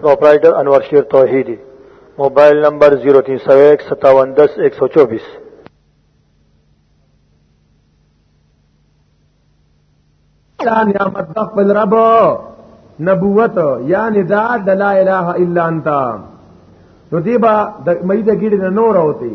پروپرائیٹر انور شیر توحیدی موبایل نمبر 03015710124 دا نعمت د خپل رب نبوت یعنی دا د لا اله الا انت نو دیبا د مې د ګډ نه نور اوتی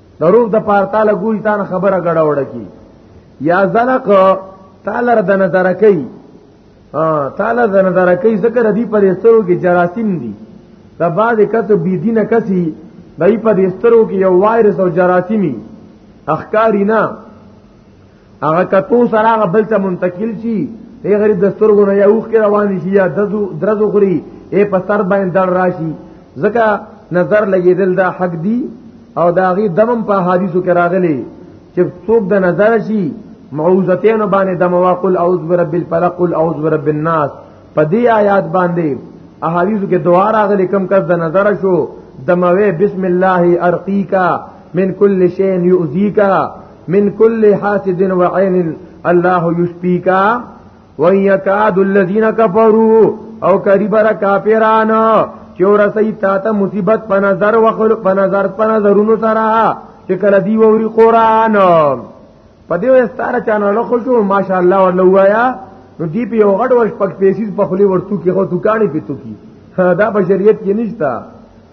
دروغ د پاره تعالی ګوي تا نه خبره غړه وړه کی یا زنق تعالی د نظر کوي تعالی د نظر کوي ذکر دی پر استرو کې جراثیم دي دا بعد کس بی دین کسی دای په استرو کې یو وایرس او جراثیمی اخکاری نه هغه کتو سره هغه بل ته منتقل شي ای غریب دستورګو نه یو خیر روان شي یا دزو درزو خوري ای په سر باندې دړ راشي ځکه نظر لګیدل دا حق دی او دا غي دمم په حدیثو کې راغلي چې څوک د نظر شي معوذتین باندې د مواقل اعوذ برب الفلق قل اعوذ برب الناس په دې آیات باندې احادیث کې دعا راغلي کم کس د نظر شو دموي بسم الله ارقیکا من کل شین یؤذیکا من کل حاسد و عین الله یشفیکا و یکاد الذین کفروا او قریب را کافران چې ورسې تا ته مصیبت په نظر وخل په نظر په نظرونو سره چې کله دی ووري قران په دې وستاره چانه له خو شو ماشاءالله ورله وایا نو دی په یو غټ ورش پک پیسې په خلی ورتو کې خو دکانې پتو کی دا بشریت کې نشتا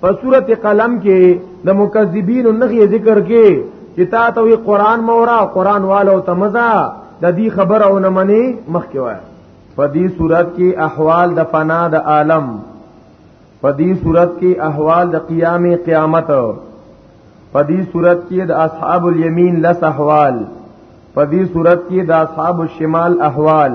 په صورت قلم کې د مکذبین نخي ذکر کې چې تا ته وی قران مورا قران والو تمزا د دې خبره او نه منی مخ کې وای په دې صورت کې احوال د فنا د عالم په دې صورت کې احوال د قیام قیامت په دې صورت کې د اصحاب الیمین لس احوال په دې صورت کې د اصحاب الشمال احوال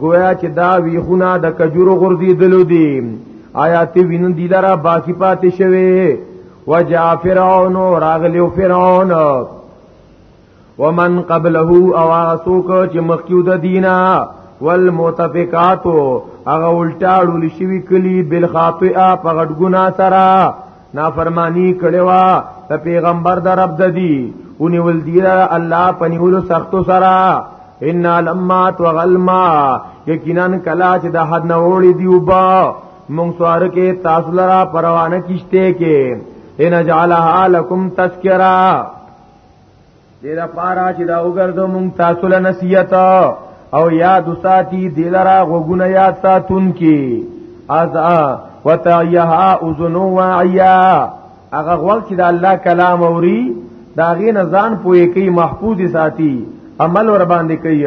گویا چې دا ویخونه د کجورو غردی دلو دی آیا تی وینن دی لرا باقی پاتې شوه وجا فرعون راغلی فرعون ومن قبله او اسوک چې مخکیو د دینا والمتفقات هغه الټاړو لشي کلی بالخاطئه په غټ ګنا سره نافرمانی کړي وا ته پیغمبر در رب ددی اونې ول دی الله پنیول سختو سرا ان لما تغلما یقینا کلا چې د حد نه وړي دی وبا مونږ سوار کې تاسو لرا پروانه کیشته کې ان جعلها لکم تذکرہ دې دا پارا چې دا وګرځو مونږ تاسو له نصیحت او یاد ساتي دلرا غوګونه یاد ساتون کی از وتعیها اذن واعیا هغه غوږ چې د الله کلام اوري دا غي نزان پوي کوي محفوظ ساتي عمل ور باندې کوي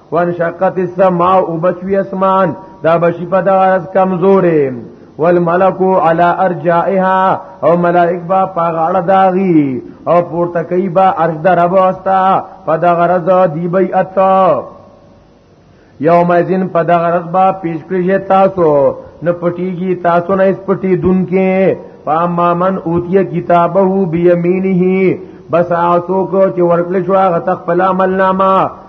وانشقت السماء وبشوي اسمان دا بشي په دغه کمزورې والملکو علی ارجائها او ملائک با پاغړه داغي او پورته کوي با ارج درب واستا په دغه رز دی بی اتا یوم ازین په دغه رز با پیش کړی تاسو نه پټیږي تاسو نه اس پټی دن کې پاما من اوتیه کتابه بیمینه بس آسو کو چې ورکل شو غتخ پلا ملنامه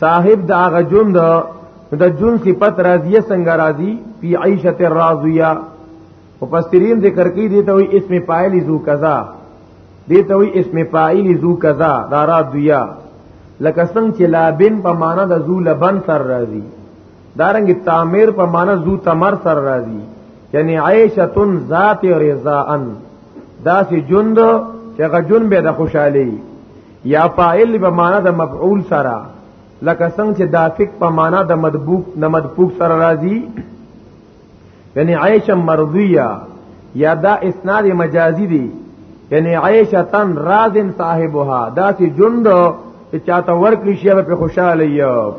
صاحب دا غ جون دا د جون صفت راضیه څنګه راضی فی عیشه الراضیه مفسرین ذکر کوي دي ته وی اسم فاعل ذو کذا دي ته وی اسم فاعل ذو کذا دا راضیه لکه څنګه چې لابن په معنا د ذو لبن سر راضی دارنګ تعمیر په معنا ذو تمر سر راضی یعنی عیشتن ذات رضاءن دا سی جند چې غجن به د خوشحالي یا فاعل په معنا د مفعول سره لکه څنګه چې دافق په معنا د مدبوق نه مدبوق سره راځي یعنی عیشا مرضیه یا دا اسناد مجازی دی یعنی عیشتن رازن صاحبها دا سی جند چې چاته ورکړي شي په خوشاله یو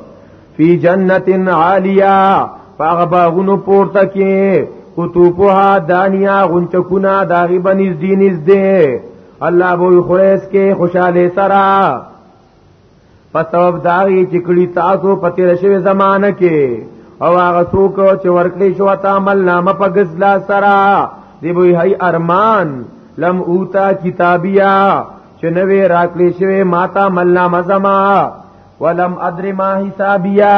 فی جنت عالیه فاغ باغونو پورته کې قطوفها دانیا غنچکونا داغی بنیز دینیز ده الله بول خریس کې خوشاله سرا په سبب داغي چې کړي تاسو په تیر شوی زمانہ کې او هغه څوک چې ورکړي شو تا عمل نامه په غزلا سرا دی وی هي ارمان لم اوتا کتابیا چې نوې راکړي شوی ماتا مل نامه زما ولم ادري ما حسابیا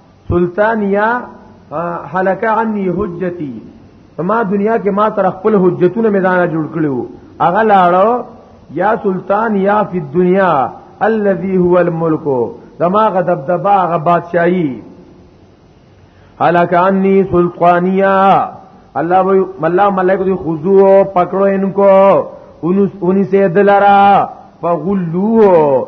سلطانیا حلقه عنی حجتی ما دنیا کې ما سره خپل حجتونه میدانه جوړ کړو اغه لاړو یا سلطان یا فی الدنیا الذي هو الملک زما غدبدبا غ بادشاہی حلقه عنی سلطانیا الله وی ملا ملائکه دی خضوع پکړو انکو اونس اونسه دلرا فغلوه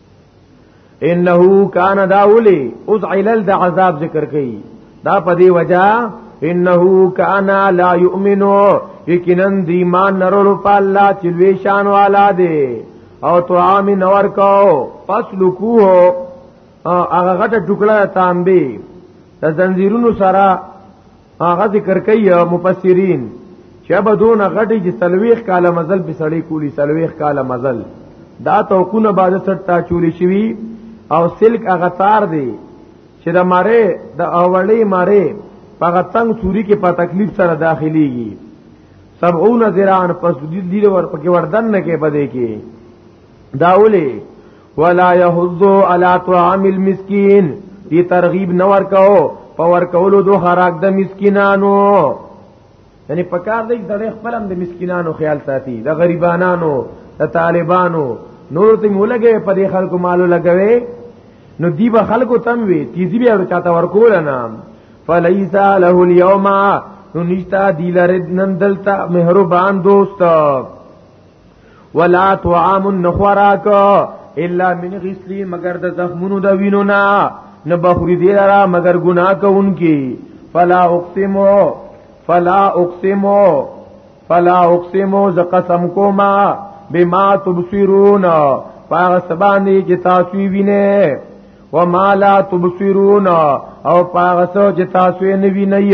انه کان داولی اوس علل د عذاب ذکر کړي دا په دی وجہ انه کان لا یؤمنو یقینا دی مان نرلو په الله چې وی شان والا دی او تو عام نور کو پس لکو هغه غټه ټوکړه تانبي د زنجیرونو سره هغه ذکر کوي مفسرین چې به دون غټي چې سلويخ کاله مزل به سړی کولی سلويخ کاله مزل دا توکونه بعد سر تا چولی شوی او سلک هغه تار دی چې د ماره د اوړې ماره په غتنګ سوري کې په تکلیف سره داخليږي 70 ذراعن پس دې ور پکې وردن نه کې بده کې دا اولی ولا يحضو على طعام المسكين دې ترغیب نه ورکاو په ورکولو دوه خراک د مسکینانو یعنی په کار دی د خپلم د مسکینانو خیال ساتي د غریبانانو د طالبانو نور ته مولګه په دې خلکو مالو لګوي نو دی به خلکو تم وی تیزی به ور چاته ورکول نه فلیس له اليوم نو نشتا دی لرد نن دلتا مهربان دوست ولا طعام نخوراک الا من غسلی مگر د زخمونو د وینو نه نه بخوری دی را مگر گناہ کوونکی فلا اقسمو فلا اقسمو فلا اقسمو ز قسم کوما بما تبصرون پاغ سبانی چې تاسو وینئ وما لا تبصرون او پاغ سو چې تاسو نه وینئ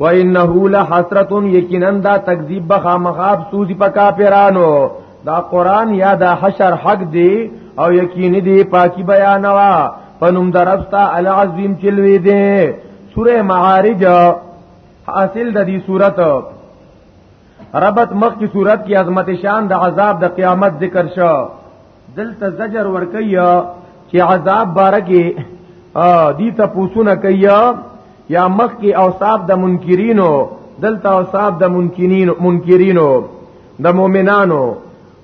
وانه لحسرت یقینا دا تکذیب بخا مخاب سوزی په کافرانو دا قران یا دا حشر حق دی او یقیني دی پاکي بیانوا پنوم درفتا العظیم چلوی دی سوره معارج حاصل د دې صورت ربط مخ کی صورت کی عظمت شان د عذاب د قیامت ذکر شو دلته زجر ور کوي چې عذاب بارکه دی ته پوسونه کوي یا مخ کې اوصاف د منکرینو دلته اوصاف د منکرینو منکرینو د مؤمنانو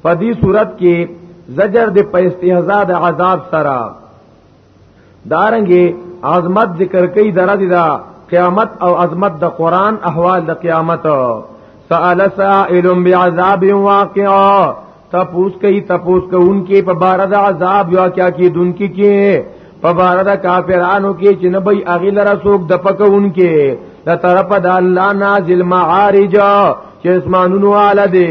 په دې صورت کې زجر د په استهزاء د عذاب سره دارنګي عظمت ذکر کوي درجه دا قیامت او عظمت د قران احوال د قیامت سأل سائل بعذاب واقع تپوس کوي تپوس کوونکې په بار د عذاب یا کیا کې دونکې کې په بار د کافرانو کې چې نه به اغي لره سوق د پکونکې د طرف د الله نازل معارج چې اسمانونو اعلی دي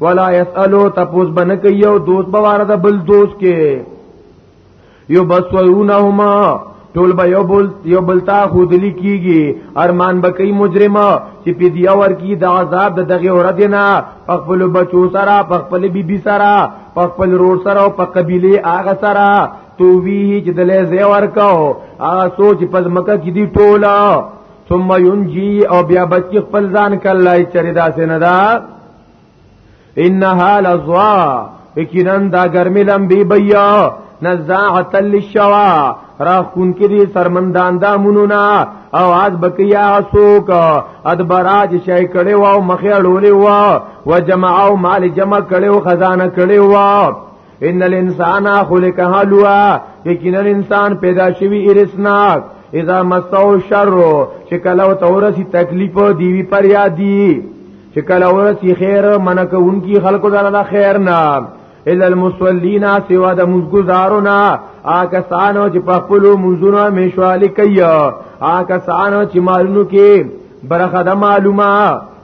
ولا يسالو تپوس بن کوي او دوست بواره د بل دوست کې یو بسوونهما ټول به یو بل یو بل تا خودلی کیږي ارمان بکئی مجرمه چې په دی اور کی د عذاب د دغه اور دینا خپل بچو سره خپل بیبي سره خپل رور سره او په قبيله هغه سره تو وی چې دلې زې ورکاو هغه سوچ پز مکه کې دی ټولا ثم ينجي او بیا بچ خپل ځان کله چریدا سيندا انها لزوا یقینا دا ګرمي لمبي بیا نزاعت للشوا را خون کې دي سرمندان دا مونونا او از بکیا سوک ادبراج شای کړي واو مخې اړولې واو وجمع او مال جمع کړي او خزانه کړي واو ان الانسان خلق هلوا یقینا انسان پیدا شوی ارسناک اذا مسو شر چې کله او تورسی تکلیف دیوی پر یادی چې کله ورسی خیر منک انکی خلق دلاله خیر نه الا المصلین سوا د مزګزارنا آکسانو چې په خپل منځونو مشوالی کوي آکسانو چې مالونو کې برخه د معلومه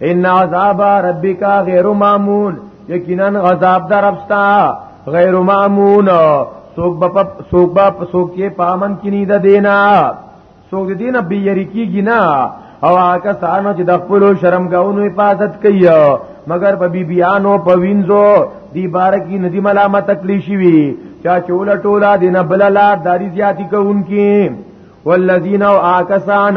ان عذاب ربک غیر مامون یقینا عذاب دربستا غیر مامون سوک با پا سوک با پا سوک چه پامن کنی دا دینا سوک دا دینا بیاری کی گی نا او آکا سانو چه دخپلو شرمگاونو حفاظت کئی مگر په بیبیانو په وینځو دی بارکی ندی ملامت تکلی شوی چا چولا ټولا دین بل لار داری زیاتی کوونکی والذین او آکسان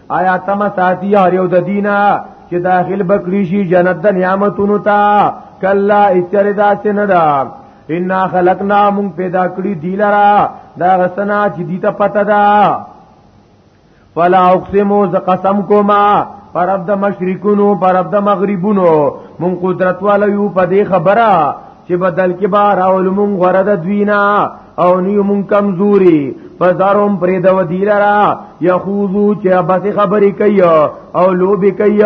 آیا تم ساتي هر یو د دینا چې داخل بکړي شي جنت د نعمتونو ته کلا اچردا سندا ان خلقنا مون پیدا کړی دی لرا دا غسنا چې دی ته پته ده فلا اقسمو ز قسم کوما پر عبد مشرکونو پر عبد مغربونو مون قدرت والو په دې خبره چې بدل کې بار اول مون غره د دوینا او نیو مون کمزوري فزارهم پرې د ودیلرا یخوزو چې بس خبرې کوي او لوبي کوي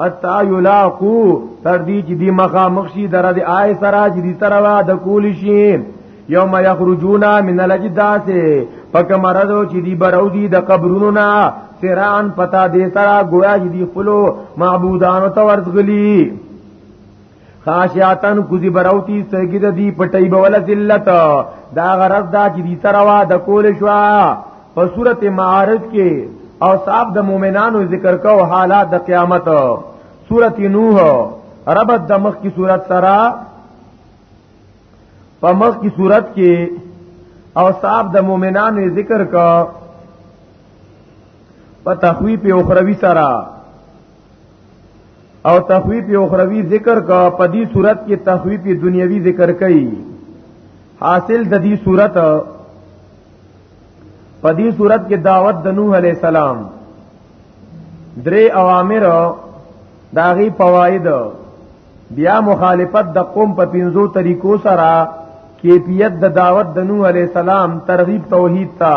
حتا یلاقو تر دې چې دی مخه مخشي در دې آی سره چې دې سره وا د کول شي یوم یخرجونا من الجداس پک مرزو چې دی بروزی د قبرونو نا سران پتا دې سره گویا چې دی خپل معبودانو ته ورزغلی خاشعتن کوزی براوتی سرګی د دی پټی بوله ذلت دا غرض دا چې دی سروا د کول شو په صورت معارج کې او صاحب د مؤمنانو ذکر کو حالات د قیامت صورت نوح ربط د مخ کی صورت سرا په مخ کی صورت کې او صاحب د مؤمنانو ذکر کو په تخویف اخروی سره او تخویف اخروی ذکر کا په دې صورت کې تخویف دنیوي ذکر کړي حاصل د دې صورت په دې صورت کې دعوت د نوح علی السلام درې اوامر داغي فواید بیا مخالفت د قوم په پینزو طریقو سره کیفیت د دعوت د نوح علی السلام ترغیب توحید ته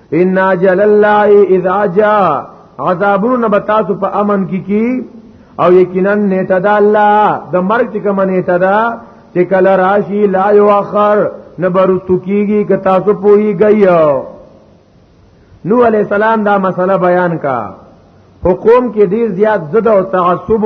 ان اجل الله اذا جاء عذابون بتاسو په امن کی کی او یقینا نیټه د الله د مرګ چې کوم نیټه ده چې کله راشي لا یو اخر نه برستو کیږي که تاسو پوری گئی نو علی السلام دا مسله بیان کا حکوم کې ډیر زیات زده او تعصب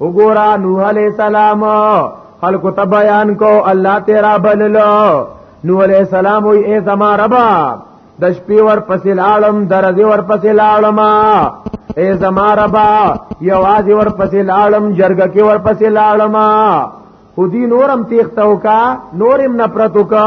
وګورا نوح علیہ السلام خلق ته بیان کو الله تیرا بللو نوح علیہ السلام وی اے زما ربا د شپې ور پسې لاړم درځي ور پسې لاړم اے زما ربا یواز ور پسې لاړم جرګه کې ور پسې لاړم خودی نورم تیختو کا نورم نفرتو کا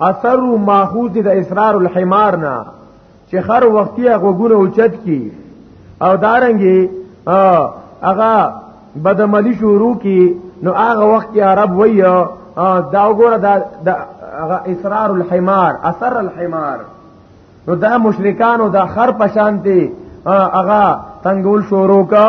اثر ماخوذ د اسرار الحمار نه چې هر وخت یې غوګونه اوچت کی او دارنګي هغه بدملی شروع کی نو هغه وخت کې عرب وی دا وګوره دا هغه اسرار الحمار اثر الحمار نو دا مشرکان او دا خر پشانتی هغه تنگول شروع کا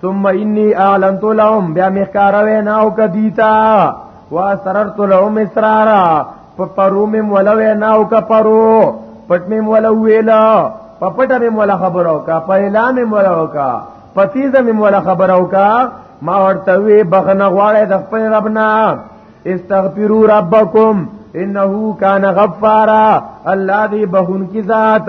ثم انی اعلنت لهم بیا مخکار وینا او کدیتا واسررت لهم اسرارا په پرو مې مولا وینا او کا پرو پټ مې مولا ویلا په پټ مې مولا خبرو کا په اعلان مې مولا وکا په تیزه مې مولا خبرو کا ما ورته وی بغنه غواړې د خپل ربنا استغفروا ربکم انه کان غفارا الله دی بهون کی ذات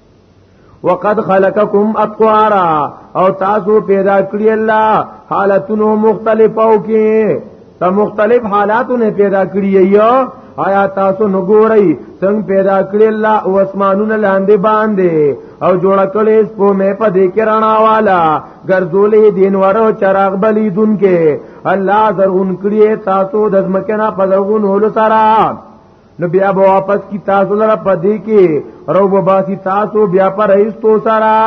وقد خلقکم اطوارا او تاسو پیدا کړی الله حالتونو مختلفو کې ته مختلف حالاتونه پیدا کړی یو آیا تاسو نګورئ څنګه پیدا کړی الله او اسمانونه لاندې باندې او جوړ کړی سپو مې په دې کې رڼا والا ګرځولې دین ورو چراغ بلی دن کې الله زرغون کړی تاسو د ځمکې نه په زرغون هول سره نو بیا به واپس کی تاسو لره پدې کې رو به باسی تاسو بیا پر ایستو سره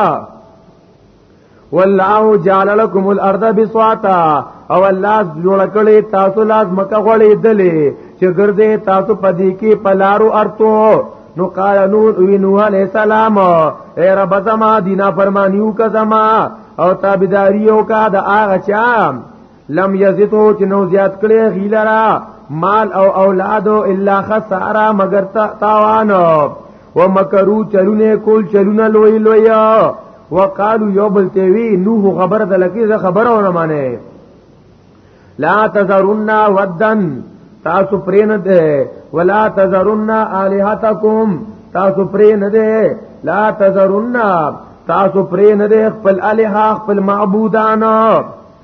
والله جعل لكم الارض بساطا او الله جوړ کړي تاسو لاس مکه غړې دلې چې ګرځې تاسو پدې کې پلارو ارتو نو قال نور وی نوح علیہ السلام اے رب زما دینا فرمانیو کا زما او تابیداریو کا د آغا چام لم یزتو چې نو زیات کړي غیلرا مال او اولاد الا خسارا مگر تاوان و مکرو چلونه کول چلونه لوی لوی وقالو یو بل ته وی نوح خبر د لکی زه خبره ونه مانه لا تذرنا ودن تاسو پرین ده ولا تذرنا الہتکم تاسو پرین ده لا تذرنا تاسو پرین ده خپل الہ خپل معبودانو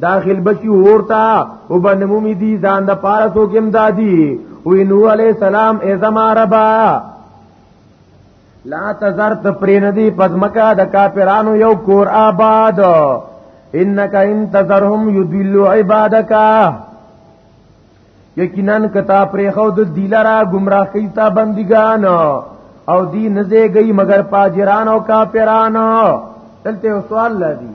داخل بشي ورتا وبنمومي دي ځان د پاره سو کې امدادي وی نو علی السلام ای زما ربا لا تزر ته پرې ندی پزمکا د کافرانو یو کور آباد انک ان تزرهم یذلوا عبادک یقینا کتا پرې خو د دیلرا گمراه کیتا بندگان او دی نزه گئی مگر پاجران او کافرانو دلته سوال لدی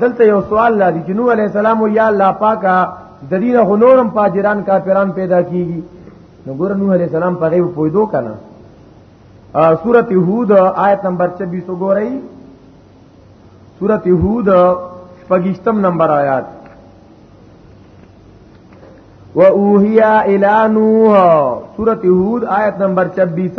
دلته یو سوال لري چې نو علی السلام او یا الله پاکا د دې له نورم پاجران کافران پیدا کیږي نو ګور نو علی السلام په غیب پویدو کنه سورت هود آیت نمبر 26 وګورئ سورت هود پګشتم نمبر آیات و اوحیا الی نوح سورت هود آیت نمبر 26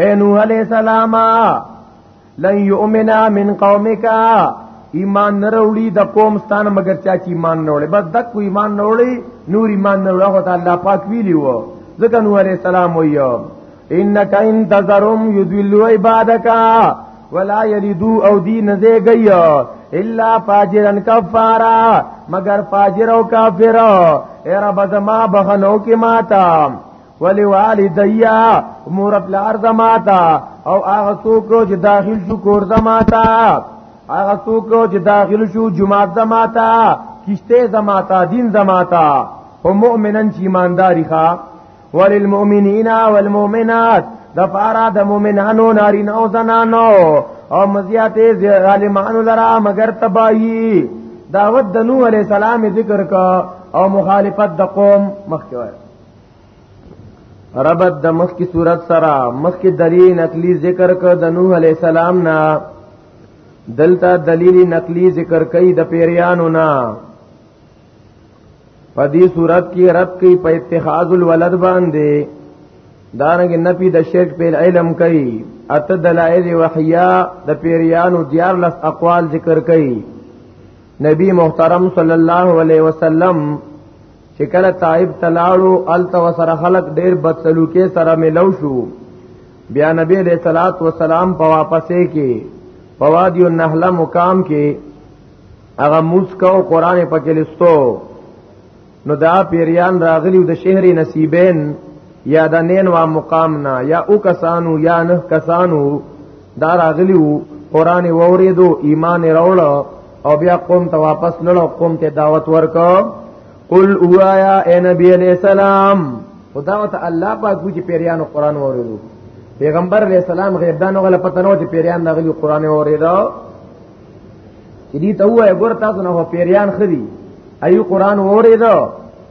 اے نوح علیہ السلام لن یؤمنا من قومک ایمان نه وروړي د قوم ستان مگر چا چې ایمان نه وروړي بس دک کو ایمان نه وروړي نور ایمان نه وروړي خدای الله پاک ویلی وو ځکه نو عليه السلام ویو انک ان تزرم یذلوا عبادک ولا یلدو او دی نزه گئی الا فاجرا کفارا مگر فاجر او کافر اے رب زما بخنو کی ماتا ولی والدیا مور خپل ارض ماتا او هغه څوک چې داخل شو کور زماتا هغه څوک چې داخل شو جمعه زماتا کشته زماتا دین زماتا او مؤمنن چې ایمانداری ښا وللمؤمنین والمؤمنات د فارا د مؤمنانو نارین او زنانو او مزیاته ظالمانو لرا مگر تبایی دعوت د نوح علی السلام ذکر کا او مخالفت د قوم مخکې ربط د مخ کی صورت سره مخ کی دلیل نقلی ذکر ک د نوح علی السلام نا دلتا دلیل نقلی ذکر کئ د پیریانو نا پدی صورت کی رد کی په اتخاذ الولد باندې دارنګ نفی د شرک په علم کئ ات دلائل وحیا د پیریانو دیار لس اقوال ذکر کئ نبی محترم صلی الله علیه وسلم چې کله طائف تلاړو ال تو سره خلق ډیر بدسلوکي سره ملو شو بیا نبی علیہ الصلات والسلام په واپسې کې په وادی النحله مقام کې هغه موسکو قران په کې لستو نو دا پیریان راغلی د شهر نصیبین یا د نین وا مقام نه یا او کسانو یا نه کسانو دا راغلی قران ووریدو ایمان راوړو او بیا قوم ته واپس لړو قوم ته دعوت ورکو قل اوایا اے نبی علیہ السلام خدا وت الله پاک وی چې پیریانو قران وریدو پیغمبر علیہ السلام غیب دانو غل پته نو چې پیریان دا غلی قران وریدو چې دې ته وای ګور تاسو نه پیریان خري ایو قران وریدو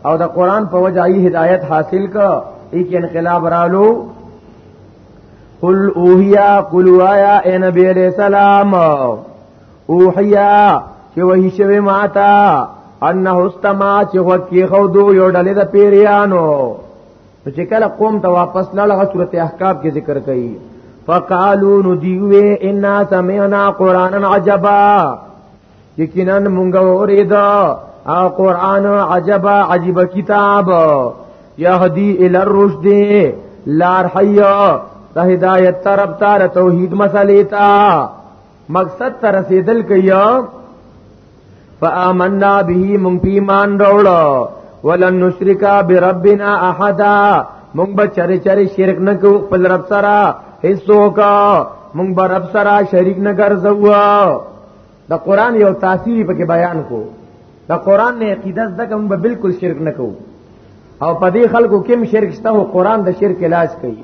او دا قران په وجه ای هدایت حاصل کا ایک انقلاب رالو قل اوهیا قل وایا اے نبی علیہ السلام اوحیا چې وحی شوی ماتا انه استما چې وکی خو دو یو ډلې د پیریانو چې کله قوم ته واپس لاړه سورته احقاف کې ذکر کړي فقالو نو دیوه ان سمعنا قرانا عجبا یقینا مونږ اوریدا او قران عجبا عجیب کتاب یهدی ال الرشد لار حیا ته هدایت طرف ته توحید مسلې ته مقصد ته رسیدل کیا فآمنا به مونږ پیمان راوړو ولن نشرکا بربنا احد مونږ به چرې چرې شرک نه کو خپل رب سره هیڅوک مونږ به رب سره شریک نه ګرځو دا قران یو تاثیری پکې بیان کو دا قران نه عقیده زده مونږ به بالکل شرک نه کو او په دې خلکو کې شرک شته او قران د شرک علاج کوي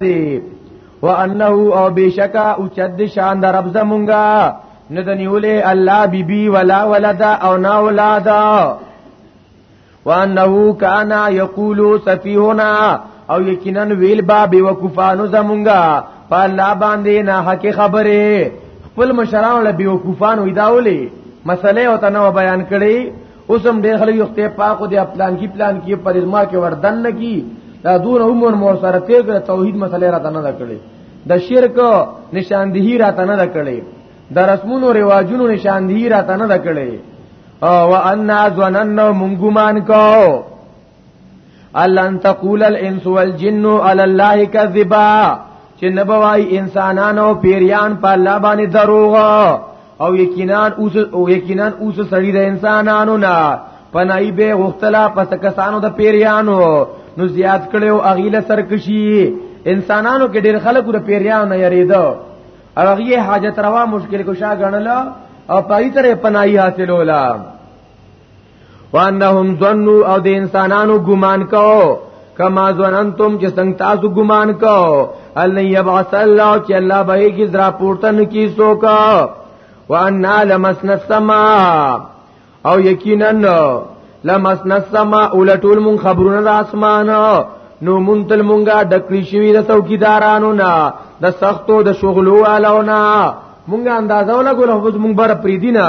دی وانه او بشکا او چد شان در رب زمونږه نه د نیولې الله بیبي ولا ولد او نا اولاد وانه کان یقول سفیهنا او یقینا ویل با بی وقفانو زمونږه په الله باندې نه حق خبره خپل مشران له بی وقفانو ایداولې مسله او تنو بیان کړي اوس هم ډېر خلک یو ته پاکو دی پلان کی پلان کی پرېزما کې وردن نه کی دا دور عمر مور سره تیر کړ توحید مسله را تنه دا کړي د شرک نشاندهی را تنه دا کړي د رسمونو رواجونو نشاندهی را تنه دا کړي او ان ظننا مونږ ګمان کو الا ان تقول الانس والجن على الله كذبا چې نبوای انسانان او پیریان په الله باندې دروغ او یقینا اوس او یقینا اوس سړی د انسانانو نه پنای به غختلا پس کسانو د پیریانو نو زیات کړو اغیله سرکشي انسانانو کې ډېر خلکو د پیریانو نه یریدو او هغه حاجت روا مشکل کو شا غنل او پای تر پنای حاصلولا وانهم ظنوا او د انسانانو ګمان کوو کما ظننتم چې څنګه تاسو ګمان کوو ان يبعث الله چې الله به کی زرا پورته نکی سوکا وان لمسنا السماء او یقینا لمسنا السماء ولټول مون خبرونه د اسمان نو مونتل مونږه ډکړی شوی د څوکیدارانو نه د سختو د شغلو علاوه نه مونږه اندازه ولا ګول هو مونږ بر پریدینه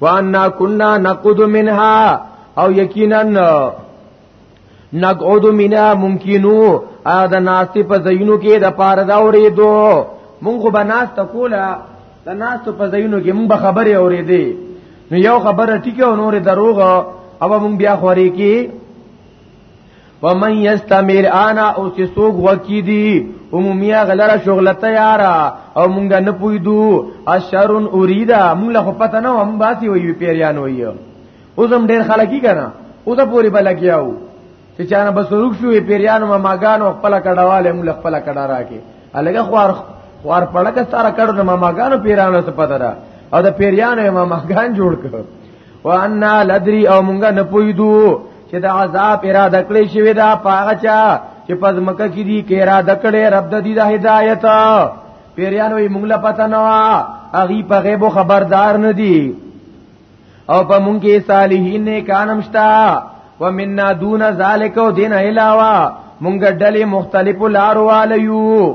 وانا كنا نقود منها او یقینا نقود منها ممکنو ا د ناستی په زینو کې د پاره دا اوریدو مونږ خو بناس تکولا د ناس په زینو کې مونږ خبرې اوریدې نو یو خبره ټیکه او نور دروغه او مونږ بیا خوري کې ومن یستمر انا او چې سوق وکی دي عمومیا غلره شغل تیارا او مونږ نه پویدو اشرن اوریدا مونږ له پته نه هم باسي وی پیریان وی اوس هم ډیر خلکی کنه اوس پوری بلګیاو چې چانه بسروک شو پیریانو ما ماګانو خپل کډواله مونږ خپل کډا راکې الګه خوار خوار پړکه سره کډو ما ماګانو پیرانو څه پته را او د پیریانو ما ماګان جوړ کړ وانا لدری او مونږه نه پویدو چې د عذاب اراده کړې شوی دا پاغه چا چې پز مکه کې دی کې اراده کړې رب د دې د هدایت پیریانو یې مونږ لا پتا نه وا اغي په غیب خبردار نه دی او په مونږ کې صالحین نه کانم شتا ومننا دون ذالک او دین علاوه مونږ ډلې مختلفو لارو والیو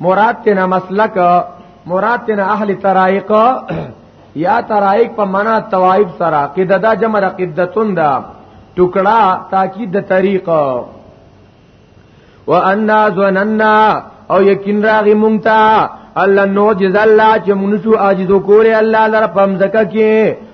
مراد تینا مسلک مراد تینا اهل طرائق یا طرائق په معنا توائب سره قیده دا جمع د قیدتون دا ټکړه تاکید د طریق وانا ظننا او یقین راغی مونږ ته الله نو جز الله چې مونږ شو عاجز کوله الله لپاره پمزکه کې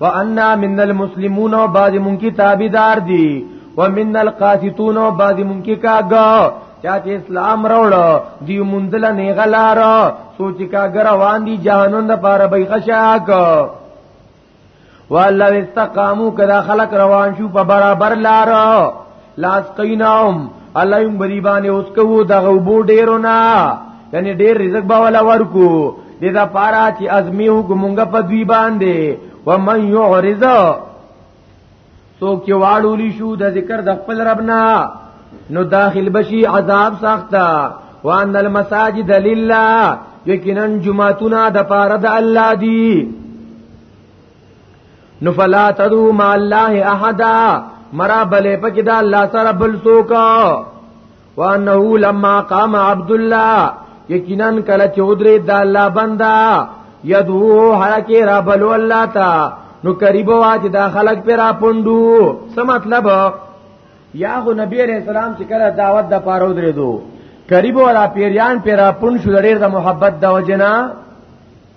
وانا من المسلمون او بعض مونږ کی تابعدار دي ومن القاسطون او بعض مونږ کی کاګه چا چې اسلام راوړ دی مندل نه غلار سوچ کا ګروان دي جهنم د پاره به خشاک والله استقامو کدا خلق روان شو په برابر لار لاس قیناهم الله یم بریبانه اوس کو دغه وبو ډیرو نه یعنی ډیر رزق به ولا ورکو دې دا پارا چې ازمیو ګمونګه په دوی باندې ومن یعرض سوک چې واړولی شو د ذکر د خپل ربنا نو داخل بشي عذاب سخته وان المساجد لله یقینا جمعتنا د پاره د الله دی نو فلا تدو ما الله احد مرا بلې پکې دا الله سره بل څوک وانه لما قام عبد الله یقینا کله چې ودرې دا الله بندا یدو حرکه را بل الله تا نو قریب واج دا خلق پر را پوندو څه مطلب یا خو نبی علیہ السلام چې کله دعوت د پاره ودرې دو قریب ولا پیریان پر را پون شو ډېر د محبت د وجنا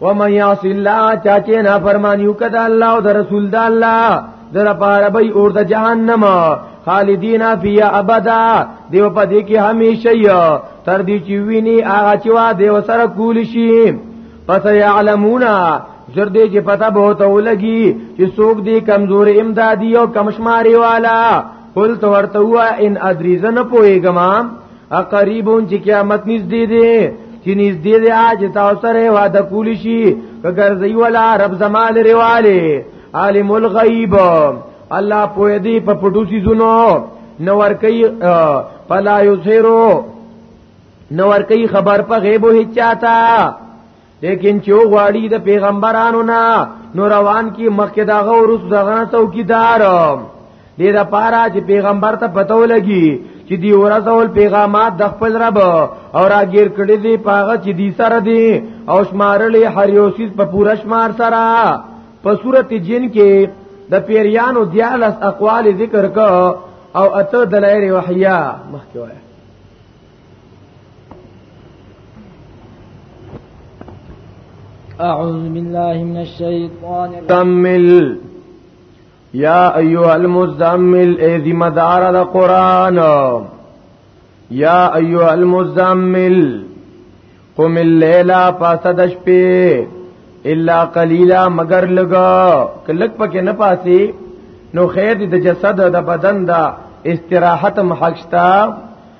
ومن یعص الله چاچه نه فرمانیو کده الله او د رسول د الله در پاره به اور د جهنم خالدینا فی ابدا دیو په دې کې همیشه یا تر دې چې ویني هغه چې وا دیو سره کول شي پس یعلمونا زر دې چې پتا به ته ولګي چې څوک دې کمزور امدادي او کمشماري والا قل تو ورته ان ادریزن پويګما اقریبون چې قیامت نږدې دی چې نږدې دی اج تاسو سره وعده کول شي کګر زی ولا رب زمال رواله عالم الغیب الله پوی دی په پټو سي زونو نور کوي فلا یظهرو نور کوي خبر په غیب هیچاته لیکن چې غواړي د پیغمبرانو نه نو روان کی مخکې دا غورس دغه څوکیدار دې دا پارا چې پیغمبر ته پته ولګي چې دی ورسول پیغامات د خپل رب او راګیر کړي دي پاغه چې دی سره دي او شمارلې هر یو سیس په پورا شمار سره په صورت جن کې د پیریانو دیالس اقوال ذکر کو او اته دلایل وحیا مخکې وایي أعوذ بالله من الشيطان الرجيم یا ایو المزمل ای ذمہ دار د قران یا ایو المزمل قم الليل فاسد شپه الا قليلا مگر لگا کلک پکې نه پاسي نو خیر د جسد د بدن دا استراحت محقشتا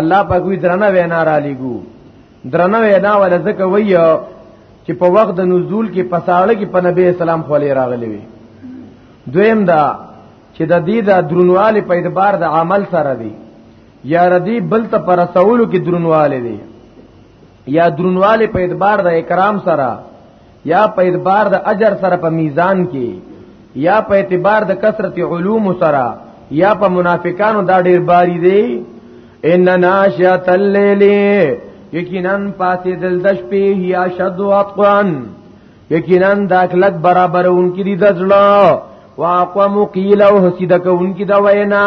الله په کوئی درنه وینا را لګو درنه وینا ول زکه وی چې په وخت د نزول کې پساړه کې په نبی اسلام خو لري راغلی وي دویم دا چې د دې د درنواله په اعتبار د عمل سره دی یا ردی بل ته پر رسولو کې درنواله دی یا درنواله په اعتبار د اکرام سره یا په اعتبار د اجر سره په میزان کې یا په اعتبار د کثرت علوم سره یا په منافقانو دا ډیر باری دی ان ناشئه الليل یقینا پاتې دل د شپې یا شد اطقان یقینا دا کلک برابر اونکي دي د ځړه واقوم قیل او حسیدک اونکي دا وینا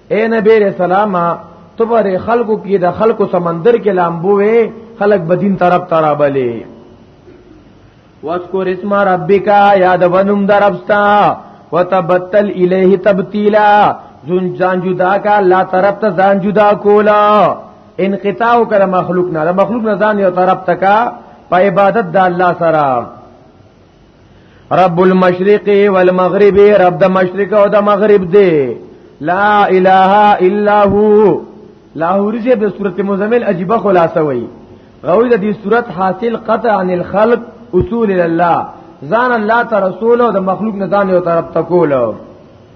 اے نبی رسول الله تو پر خلقو کې د خلقو سمندر کې لامبو وې خلق بدین طرف ترابلې واذکر اسم ربک یاد ونم دربستا وتبتل الیه تبتیلا جون جان جدا کا لا طرف ته ځان جدا کولا انقطاع کړه مخلوق نه مخلوق نه ځان یو طرف تکا په عبادت د الله سره رب المشرق والمغرب رب د مشرق او د مغرب دی لا اله الا هو لاهوری چې د صورت مزمل عجيبه خلاصه وای غوی د دې صورت حاصل قطع عن الخلق اصول الله ځان الله ته رسول او د مخلوق نه ځان یو طرف تکول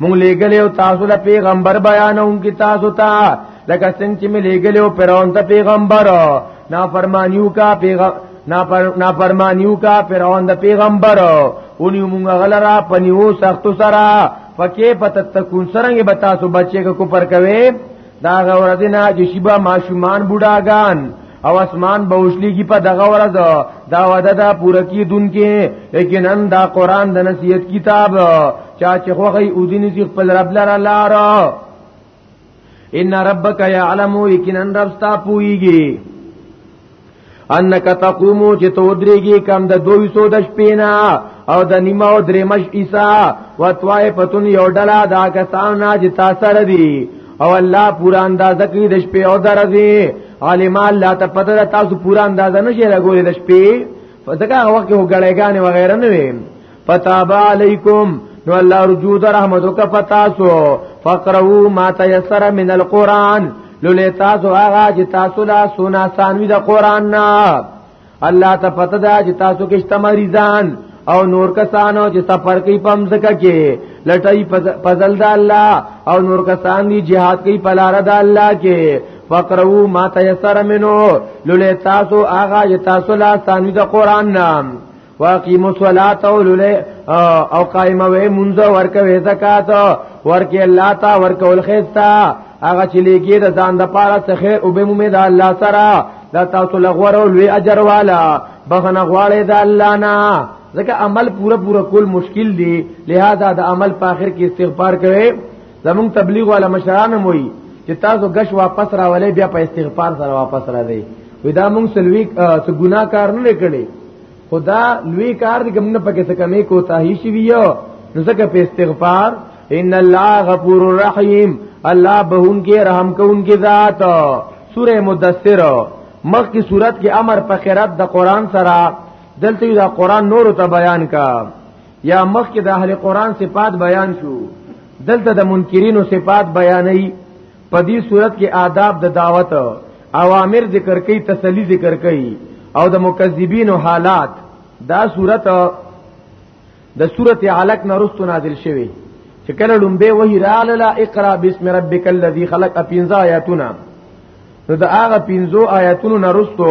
مونږ لګلې او تاسو له پیغمبر بیانوم کی تاسو ته لکه څنګه چې مې لګلې او پرون ته پیغمبر نا فرمانیو کا پیغمبر نا فرمانیو کا پرون د پیغمبر اونې مونږ غلرا پنیو سخت سرا فکې پتتکون سرنګ بتا سو بچې کو پر کوي دا غوردنا چې شیبا ماشومان بوډاګان او اسمان بوشلی کی په دغه ورځ دا وعده دا پوره کی دن کې لیکن ان دا قران د نصیحت کتاب چا چې خوغی او دین چې خپل رب لاره لار ان ربک یعلم یقینا رب ستا پویږي انک تقومو چې تو درېږي کم د 200 د شپینا او د نیمه او درې مش عیسا وتوای پتون یو ډلا دا کسان نه چې تاسو سره دي او الله پورا اندازه کوي د شپې او درځي عالم الله ته پته تاسو پورا اندازه نشي راګوري د شپې فزګه وخت هو غړېګانې وغیرہ نه وي فتاب علیکم نو الله رجوع در رحمت وک پتاسو فقرو ما تیسر من القران لولې تاسو هغه چې تاسو لا سونا سانوي د قران نه الله ته پته ده چې تاسو کې شتمریزان او نور کسانو چې سفر کوي پم زکه کې لټای فضل د الله او نور کسان دی jihad کوي پلار د الله کې فقرو ما تیسر منو لولې تاسو هغه چې تاسو لا سانوي د قران نه واقیم الصلاۃ اولل او قائم وې مونږ ورکوي زکات ورکه الله تا ورکول خستا هغه چې لګي د ځان د پاره څه خیر او به مومې د الله سره دا تاسو لغورو لوی اجر والا بخنه غواړي د الله نه ځکه عمل پورا پورا کول مشکل دی لہذا د عمل په اخر کې استغفار کوي زمون تبلیغ والا مشران موي چې تاسو غش واپس راولې بیا په استغفار سره واپس را دی وې دا مونږ سلوي څه ګناه کار نه کړي خدا لوی کار دې کوم نه پکې څه کمی کوتا هی شي ویو نو ځکه په استغفار ان الله غفور رحیم الله بهون کې رحم کوون کې ذات سوره مدثر مخ کی صورت کې امر په خیرت د قران سره دلته دا قران نور ته بیان کا یا مخکې د اهل قران صفات بیان شو دلته د منکرینو صفات بیانې په دې صورت کې آداب د دعوت اوامر ذکر کوي تسلی ذکر کوي او د مکذبین او حالات دا صورت د صورت علق نرست نازل شوی چې کله لومبه وਹੀ را لاله اقرا بسم ربک الذی خلق پنځه آیاتونه نو د هغه پنځو آیاتونو نرستو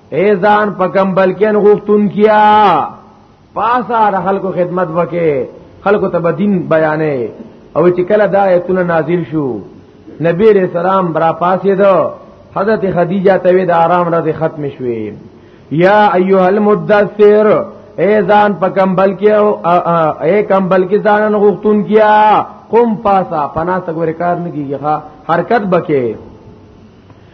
اے ځان په کمبل کې غوښتون کیا پاسا د خلکو خدمت وکې خلکو ته بدین بیانې او چې کله دا ایتونه نازل شو نبی رسول سلام برا پاسې دو حضرت خدیجه ته د آرام راز ختم شوې یا ایها المدثر اے ځان په کمبل کې او اے کمبل کې ځان غوښتون کیا قم پاسا پنا تګور کار نه کیږي حرکت بکې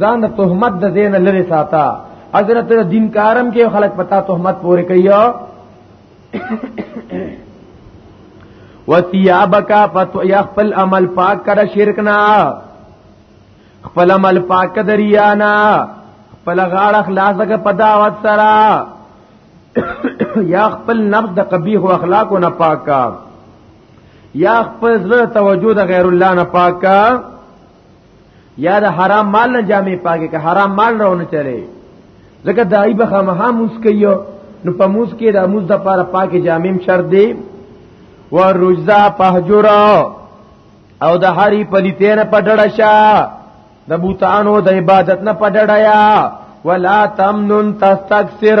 ځان د تهمت د زین لری ساته حضرت دین کارم کې خلک پتا تهمت پورې کوي وثيابك فتو يا خپل عمل پاک کړه شرک نه خپل عمل پاک دریا نه خپل غاړه خلاص کړه په دعوت سره یا خپل نفس د قبیح او اخلاق نه پاکا یا خپل زړه توجه د غیر الله نه پاکا یا د حرام مال نه جامې پاکي که حرام مال راونه چلے ځکه دای به خامها موس کوي نو په موس کې د موس د پاره پاکي جامې شرط دی و رجزا پهجورا او د هری پلیتین په ډډه شه د بوتانو د عبادت نه په ډډه یا ولا تمنن تستكثر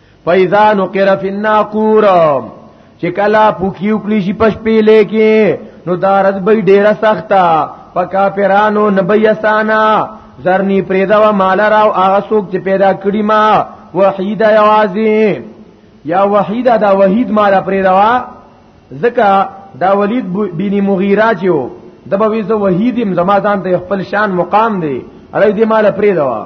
فاذا نقر فی الناقور چې کلا پوکیو کلی شي پښ پیلې کې نو دارت به ډیره سخته پکا پیرانو نبی اسانا زرنی پریدا و مال راو هغه څوک چې پیدا کړی ما وحیدا یوازی یا وحیدا دا وحید مال پریدا وا زکه دا ولید بن مغیره چې و د به ویزه وحیدم زما ځان ته خپل شان مقام دی اړې دې مال پریدا وا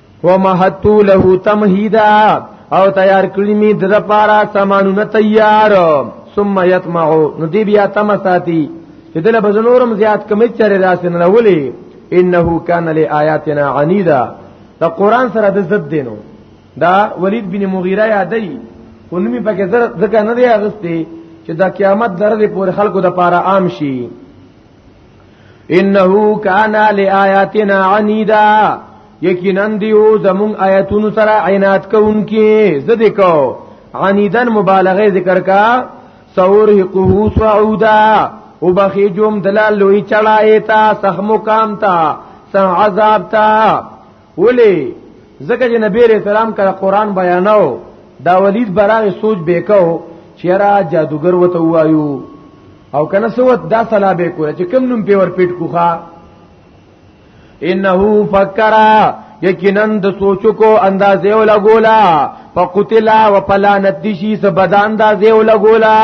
ومحتو له تمهیدا او تیار کړی می د لپاره سامانونه تیار ثم یتمعو نو دی بیا تم ساتي چې دله بزنورم زیات کمی چره راسن نه ولي انه کان لآیاتنا عنیدا دا قران سره د زد دینو دا ولید بن مغیره یادای اونمی پکې زر ځکه نه دی اغستی چې دا قیامت درې پور خلکو د پاره عام شي انه کان لآیاتنا عنیدا یقینا دیو زمون آیاتونو سره عینات کوونکی زده کو عنیدن مبالغه ذکر کا سور حقوق سعودا او بخی جوم دلال لوی چڑھائے تا سخ مقام تا سن عذاب تا ولی ځکه چې نبی عليه السلام کله قران بیاناو دا ولید برای سوچ بیکاو چیرې جادوګر وته وایو او کنه سوت دا صلاح به کوله چې کم نوم پیور پیټ کوخه انه فکر یقینا د سوچو کو اندازې ولا ګولا فقتلا وپلانت دشي سبدان اندازې ولا ګولا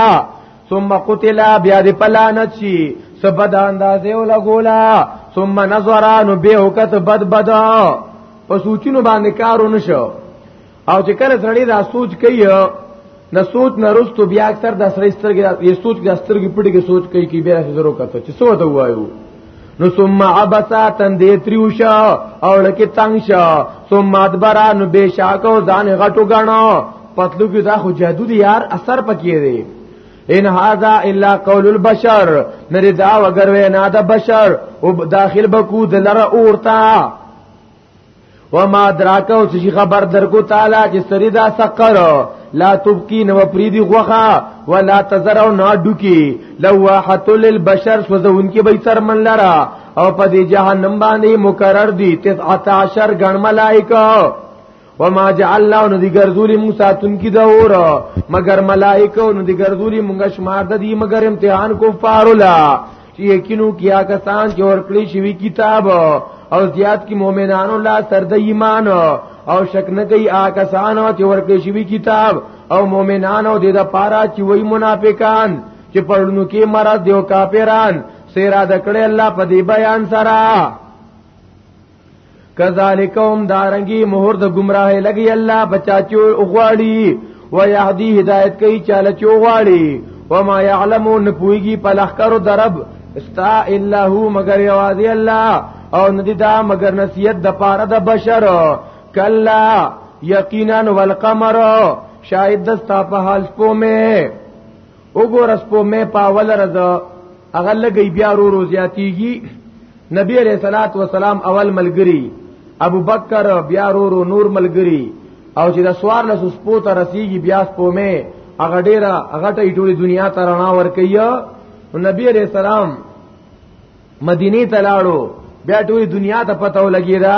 ثم قتل بیا دې پلانت شي سبد اندازې ولا ګولا ثم نظر نو به وکت بد بد په سوچونو باندې کارو نشو او چې کله سړی دا سوچ کوي نه سوچ نه رستو بیا اکثر د سړی سترګې یې سوچ د سترګې پټې کې سوچ کوي کې بیا څه ضرورت ته چې سوته وایو نو ثم عبسا تندې تریوشا او لکه تنگ شا ثم ادبرا نو بشاکو ځان غټو غنو پتلو کې دا خو جادو دی یار اثر پکې دی ان هاذا الا قول البشر نری دا وګر وینا د بشر او داخل بکو دلره اورتا وما دراک او چې خبر درکو تعالی چې سری دا سقر لا تبکی نو پریدي غوخه ولا تزر او نا ډکی لواحت للبشر سوزون کې به سر من لرا او په دې جهنم باندې مقرر دي 19 غن ملائکه وما جعلنا نو دی ګرځولې موږ ساتون کې دا اور مگر ملائکه نو دی ګرځولې موږ شمار د دې مگر امتحان کو فارولا چې یقینو کیا کسان چې ورکړي شوی کتاب او زیات کی مؤمنانو لا سر د ایمان او شک نه کوي آ کسان چې ورکړي شوی کتاب او مؤمنانو د د پارا چې وای منافقان چې پرونو کې مراد دیو کافران سیرا د کړه الله په دې بیان سره کذالک هم دارنګي مہر د گمراه لګي الله بچا چو غواړي ويهدي هدايت کوي چاله چو غواړي وما يعلمون پويږي په لخر درب استا الا هو مگر يوازي الله او ندي دا مگر نصيحت د پاره د بشر کلا یقینا والقمر شاید دستا په حال سپومه وګورس په مې پاول رضا هغه لګي بیا رو رو زیاتیږي نبی علیہ الصلات والسلام اول ملګری ابو بکر بیا رو رو نور ملګری او چې د سوار له سپو ته رسیږي بیا سپو مې هغه ډیره هغه ټی ټوله دنیا ته رڼا ورکیا او نبی علیہ السلام مدینه ته لاړو بیا ټوله دنیا ته پته ولګی دا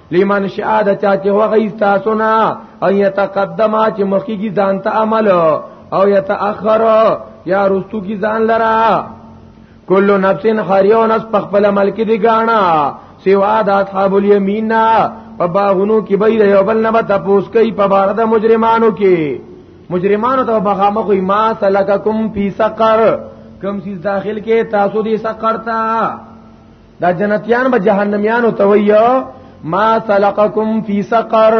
لمن شاء د چا چې وغی تاسو نه او يتقدم چې مخکې کی ځان ته عمل او يتأخر یا رستو کی ځان لرا کل نفس خریون اس پخپل عمل کې دی غاڼه سوا د اصحاب الیمین په باغونو کې به د یو بل نه به تپوس کوي په بار د مجرمانو کې مجرمانو ته به خامخ ما سلککم فی سقر کم سیز داخل کې تاسو دې سقر ته دا جنتیان به جهنميان ته ویو ما سلقکم فی سقر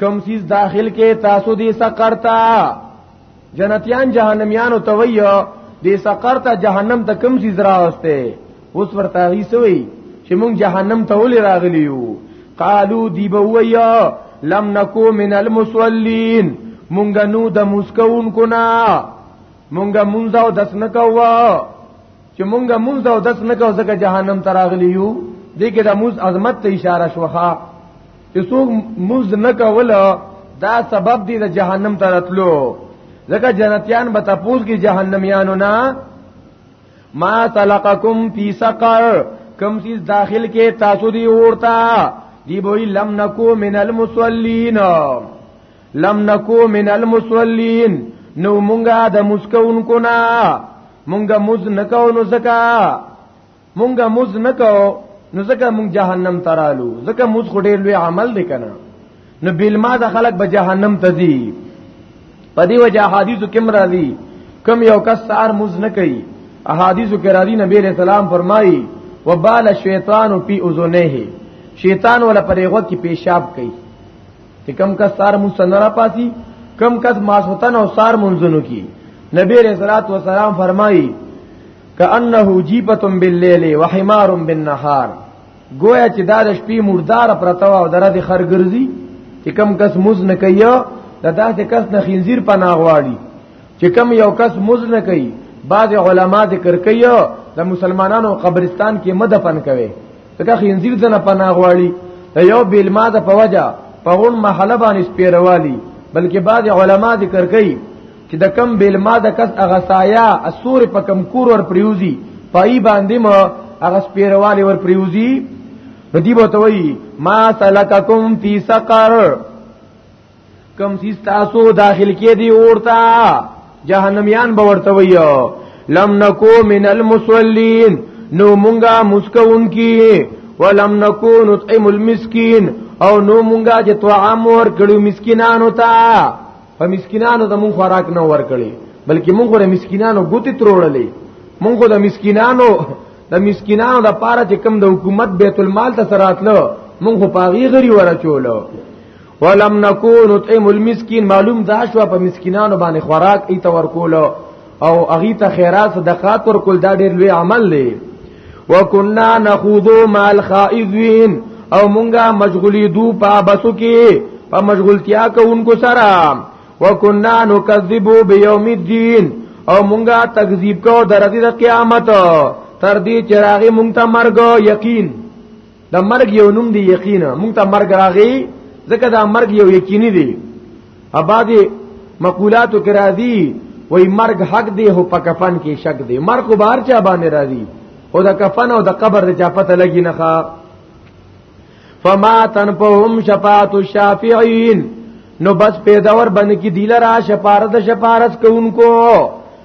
کم سیز داخل کې تاسو دې سقر تا جنتیان جهنميان ته ویو دې سقر ته جهنم ته کم سیز راوسته اوس ورته هی سوی چې مونږ جهنم ته ولې راغلی یو قالو دی به ویا لم نکو من المصلین مونږ نو د مسکون کو نه مونږ مونږ او دس نه کوو چې مونږه مونږ او دس نه کو ځکه جهنم تراغلی یو دې کې د موز عظمت ته اشاره شوخه چې څوک موز نه کول دا سبب دی د جهنم ته راتلو ځکه جنتیان به تاسو کې جهنميانو نه ما تلقکم فی سقر کم چیز داخل کې تاسو دی اورتا دی بوئی لم نکو من المصلین لم نکو من المصلین نو مونږه د مسکونکو نه مونږه مز نکاو نو زکا مونږه مز نکاو نو زکا مونږ جهنم ترالو زکا مز خډیر لوی عمل دی کنه نو بل ما د خلق به جهنم تزي پدی وجه احادیث کم راضی کم یو کس سار مز نه کوي احادیث کې راضی نبی علیہ السلام فرمایي وبال شیطان فی اذنه شیطان ولا پرېغوت کې پیشاب کوي چې کم کس سار مونږ څنګه را پاسي کم کس ماسوتن او سار مونږونو کی نبی رسول الله والسلام فرمایي کأنه جیبه باللیل وحمار بالنهار گویا چې دا د شپې مردار پرته او درد خر ګرځي چې کم کس مز نه کوي د داسې کس نه خنزیر پناه غواړي چې کم یو کس مز نه کوي بعض علما ذکر کوي د مسلمانانو قبرستان کې مدفن کوي ځکه خنزیر دنه پناه غواړي یو بیل ما د پوجا په غون محله باندې سپیروالي بلکې بعض علما ذکر کوي چې د کم بیل ما د کس اغه سایا اسور په کم کور ور پریوزي پای باندې ما اغه سپیروالي ور پریوزي ردی بوتوي ما سلککم فی سقر کم سیز تاسو داخل کې دی اورتا جهنميان به ورته ویو لم نکو من المصلين نو مونږه مسکون کی ولم نکو نطعم المسكين او نو مونږه چې طعام ور کړو مسکینانو ته په مسکینانو ته مونږ خوراک نه ور کړی بلکې مونږ ور مسکینانو ګوتی تروړلې مونږ د مسکینانو د مسکینانو د پاره چې کم د حکومت بیت المال ته سراتلو مونږ په غیغری ورچولو ولم نکون نطعم المسکین معلوم دا شو په مسکینانو باندې خوراک ای تور کول او اغي ته خیرات صدقات ور کول دا ډیر لوی عمل دی وکنا نخوضو مع الخائضین او مونږه مشغولی دو په بسو کې په مشغولتیا کوونکو سره وکنا نکذبو بیوم الدین او مونږه تکذیب کو درځي د قیامت تر دې چراغي مونږ ته مرګ یقین د مرګ یو نوم دی یقینا مونږ ته مرګ راغی ځکه دا مرګ یو یقیني دی اباده مقولات کرا دی وای مرګ حق دی هو په کفن کې شک دی مرګ کو بهر چا باندې راځي او د کفن او د قبر د چا پته لګی نه ښا فما تنفهم شفاعت الشافعين نو بس پیداور بن کی دیلرا شفارت شفارت کوونکو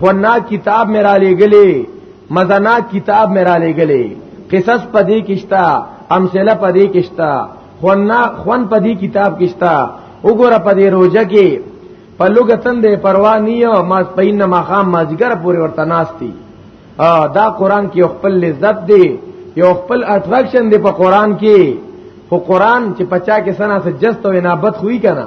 خونا کتاب مې را لېګلې مزنا کتاب مې را لېګلې قصص پدې کښتا امثله پدې کښتا خونا خون پدې کتاب کښتا وګوره پدې روزه کې په لوګ تند پروا نیو ما پین ما خام مازګر پورې ورته ناشتي دا قران کې خپل لذت دی یو خپل اټریکشن دی په قران کې خو قران چې پچا کې سنا سجست او انابت خوې کنا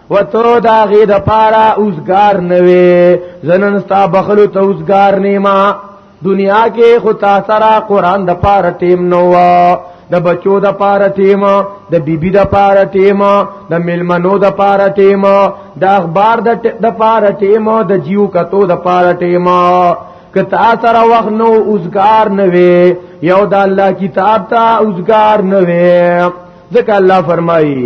وتو دا غي د پارا اوسګار نوي زنن ستا بخلو ته اوسګار نیما دنیا کې خو تا سره قران د پار ټیم نو د بچو د پار ټیم د بیبي د پار ټیم د ملمنو د پار ټیم د اخبار د پار ټیم د جیو کتو د پار ټیم که تا سره وخت نو اوسګار نوي یو د الله کتاب ته اوسګار نوي ځکه الله فرمایي